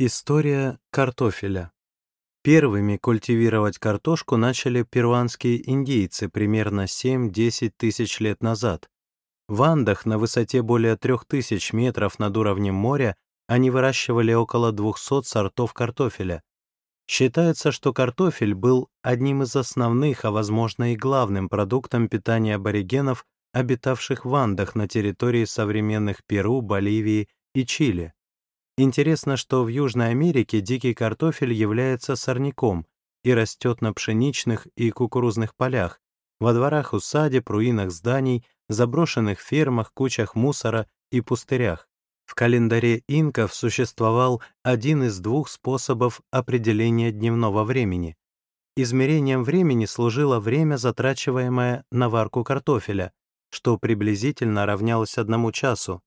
История картофеля. Первыми культивировать картошку начали перуанские индейцы примерно 7-10 тысяч лет назад. В Андах на высоте более 3000 метров над уровнем моря они выращивали около 200 сортов картофеля. Считается, что картофель был одним из основных, а возможно и главным продуктом питания аборигенов, обитавших в Андах на территории современных Перу, Боливии и Чили. Интересно, что в Южной Америке дикий картофель является сорняком и растет на пшеничных и кукурузных полях, во дворах усадеб, руинах зданий, заброшенных фермах, кучах мусора и пустырях. В календаре инков существовал один из двух способов определения дневного времени. Измерением времени служило время, затрачиваемое на варку картофеля, что приблизительно равнялось одному часу.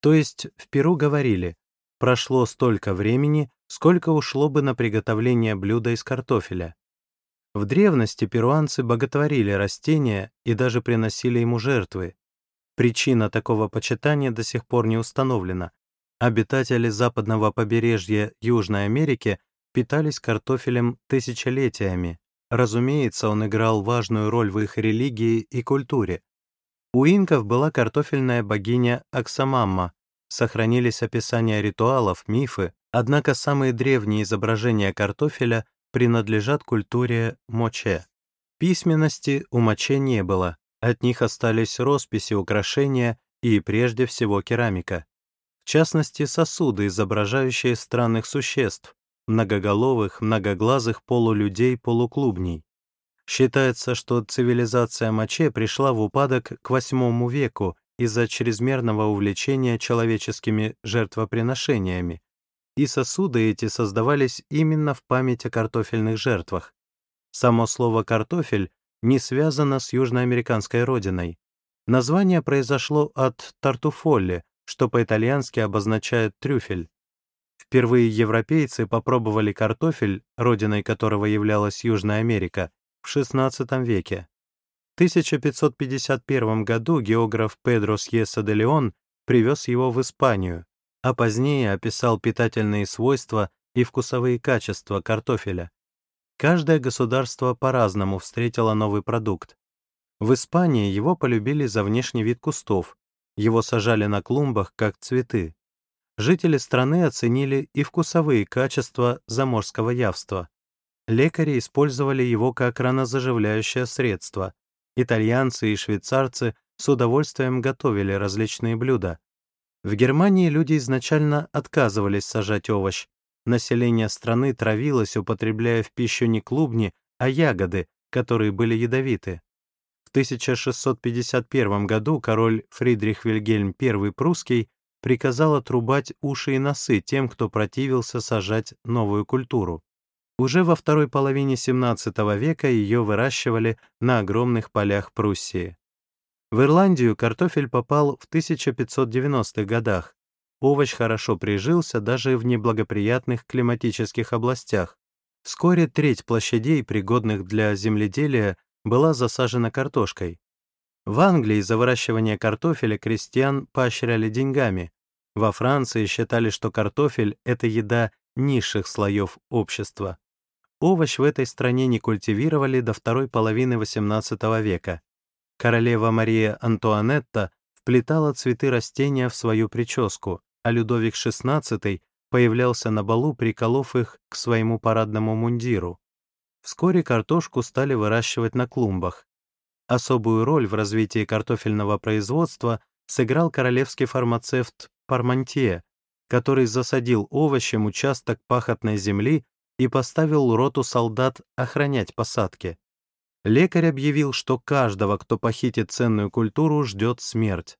То есть в Перу говорили, прошло столько времени, сколько ушло бы на приготовление блюда из картофеля. В древности перуанцы боготворили растения и даже приносили ему жертвы. Причина такого почитания до сих пор не установлена. Обитатели западного побережья Южной Америки питались картофелем тысячелетиями. Разумеется, он играл важную роль в их религии и культуре. У инков была картофельная богиня Аксамамма, Сохранились описания ритуалов, мифы, однако самые древние изображения картофеля принадлежат культуре моче. Письменности у моче не было, от них остались росписи, украшения и, прежде всего, керамика. В частности, сосуды, изображающие странных существ, многоголовых, многоглазых полулюдей-полуклубней. Считается, что цивилизация Маче пришла в упадок к VIII веку из-за чрезмерного увлечения человеческими жертвоприношениями, и сосуды эти создавались именно в память о картофельных жертвах. Само слово «картофель» не связано с южноамериканской родиной. Название произошло от «тартуфолли», что по-итальянски обозначает «трюфель». Впервые европейцы попробовали картофель, родиной которого являлась Южная Америка, в XVI веке. 1551 году географ Педро Сьеса де Леон привез его в Испанию, а позднее описал питательные свойства и вкусовые качества картофеля. Каждое государство по-разному встретило новый продукт. В Испании его полюбили за внешний вид кустов, его сажали на клумбах как цветы. Жители страны оценили и вкусовые качества заморского явства. Лекари использовали его как ранозаживляющее средство, Итальянцы и швейцарцы с удовольствием готовили различные блюда. В Германии люди изначально отказывались сажать овощ. Население страны травилось, употребляя в пищу не клубни, а ягоды, которые были ядовиты. В 1651 году король Фридрих Вильгельм I прусский приказал отрубать уши и носы тем, кто противился сажать новую культуру. Уже во второй половине XVII века ее выращивали на огромных полях Пруссии. В Ирландию картофель попал в 1590-х годах. Овощ хорошо прижился даже в неблагоприятных климатических областях. Вскоре треть площадей, пригодных для земледелия, была засажена картошкой. В Англии за выращивание картофеля крестьян поощряли деньгами. Во Франции считали, что картофель — это еда низших слоев общества. Овощ в этой стране не культивировали до второй половины XVIII века. Королева Мария Антуанетта вплетала цветы растения в свою прическу, а Людовик XVI появлялся на балу, приколов их к своему парадному мундиру. Вскоре картошку стали выращивать на клумбах. Особую роль в развитии картофельного производства сыграл королевский фармацевт Пармантье, который засадил овощем участок пахотной земли и поставил роту солдат охранять посадки. Лекарь объявил, что каждого, кто похитит ценную культуру, ждет смерть.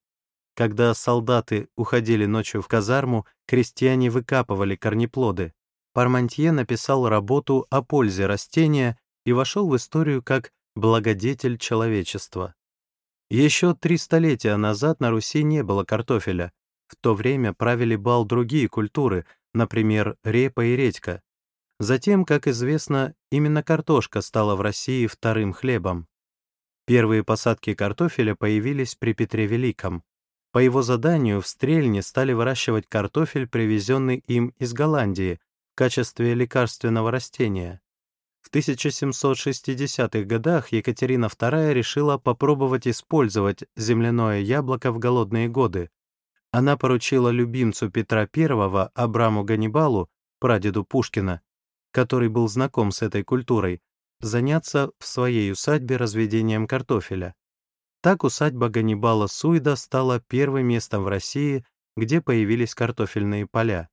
Когда солдаты уходили ночью в казарму, крестьяне выкапывали корнеплоды. Пармантье написал работу о пользе растения и вошел в историю как благодетель человечества. Еще три столетия назад на Руси не было картофеля. В то время правили бал другие культуры, например, репа и редька. Затем, как известно, именно картошка стала в России вторым хлебом. Первые посадки картофеля появились при Петре Великом. По его заданию в Стрельне стали выращивать картофель, привезенный им из Голландии, качестве лекарственного растения. В 1760-х годах Екатерина II решила попробовать использовать земляное яблоко в голодные годы. Она поручила любимцу Петра I, Абраму Ганнибалу, прадеду Пушкина, который был знаком с этой культурой, заняться в своей усадьбе разведением картофеля. Так усадьба Ганнибала Суйда стала первым местом в России, где появились картофельные поля.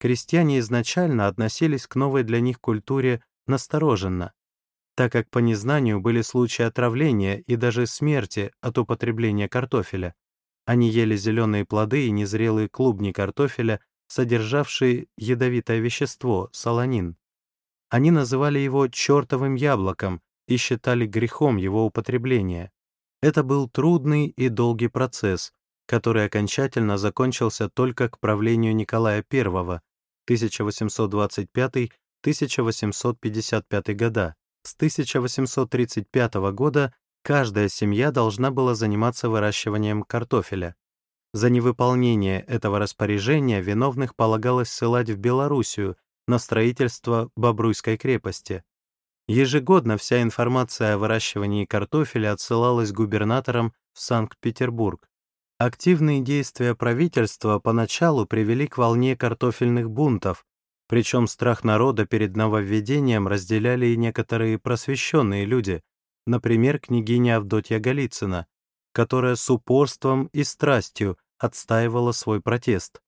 Крестьяне изначально относились к новой для них культуре настороженно, так как по незнанию были случаи отравления и даже смерти от употребления картофеля. Они ели зеленые плоды и незрелые клубни картофеля, содержавшие ядовитое вещество — солонин. Они называли его «чертовым яблоком» и считали грехом его употребления. Это был трудный и долгий процесс, который окончательно закончился только к правлению Николая I 1825-1855 года. С 1835 года каждая семья должна была заниматься выращиванием картофеля. За невыполнение этого распоряжения виновных полагалось ссылать в Белоруссию на строительство Бобруйской крепости. Ежегодно вся информация о выращивании картофеля отсылалась губернаторам в Санкт-Петербург. Активные действия правительства поначалу привели к волне картофельных бунтов, причем страх народа перед нововведением разделяли и некоторые просвещенные люди, например, княгиня Авдотья Голицына, которая с упорством и страстью отстаивала свой протест.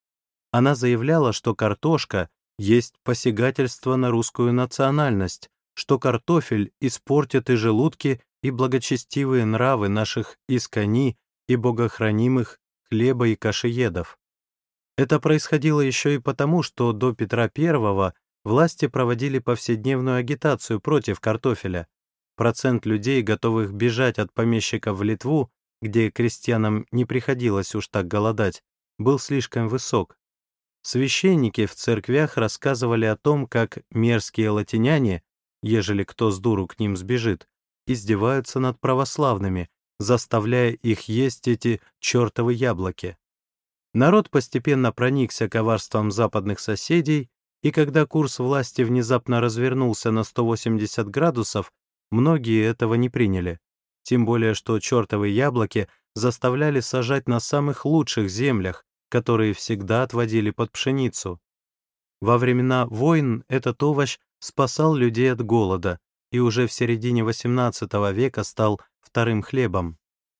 Она заявляла, что картошка есть посягательство на русскую национальность, что картофель испортит и желудки, и благочестивые нравы наших искони и богохранимых хлеба и кашеедов. Это происходило еще и потому, что до Петра I власти проводили повседневную агитацию против картофеля. Процент людей, готовых бежать от помещиков в Литву, где крестьянам не приходилось уж так голодать, был слишком высок. Священники в церквях рассказывали о том, как мерзкие латиняне, ежели кто с дуру к ним сбежит, издеваются над православными, заставляя их есть эти чертовы яблоки. Народ постепенно проникся коварством западных соседей, и когда курс власти внезапно развернулся на 180 градусов, многие этого не приняли. Тем более, что чертовы яблоки заставляли сажать на самых лучших землях, которые всегда отводили под пшеницу. Во времена войн этот овощ спасал людей от голода и уже в середине XVIII века стал вторым хлебом.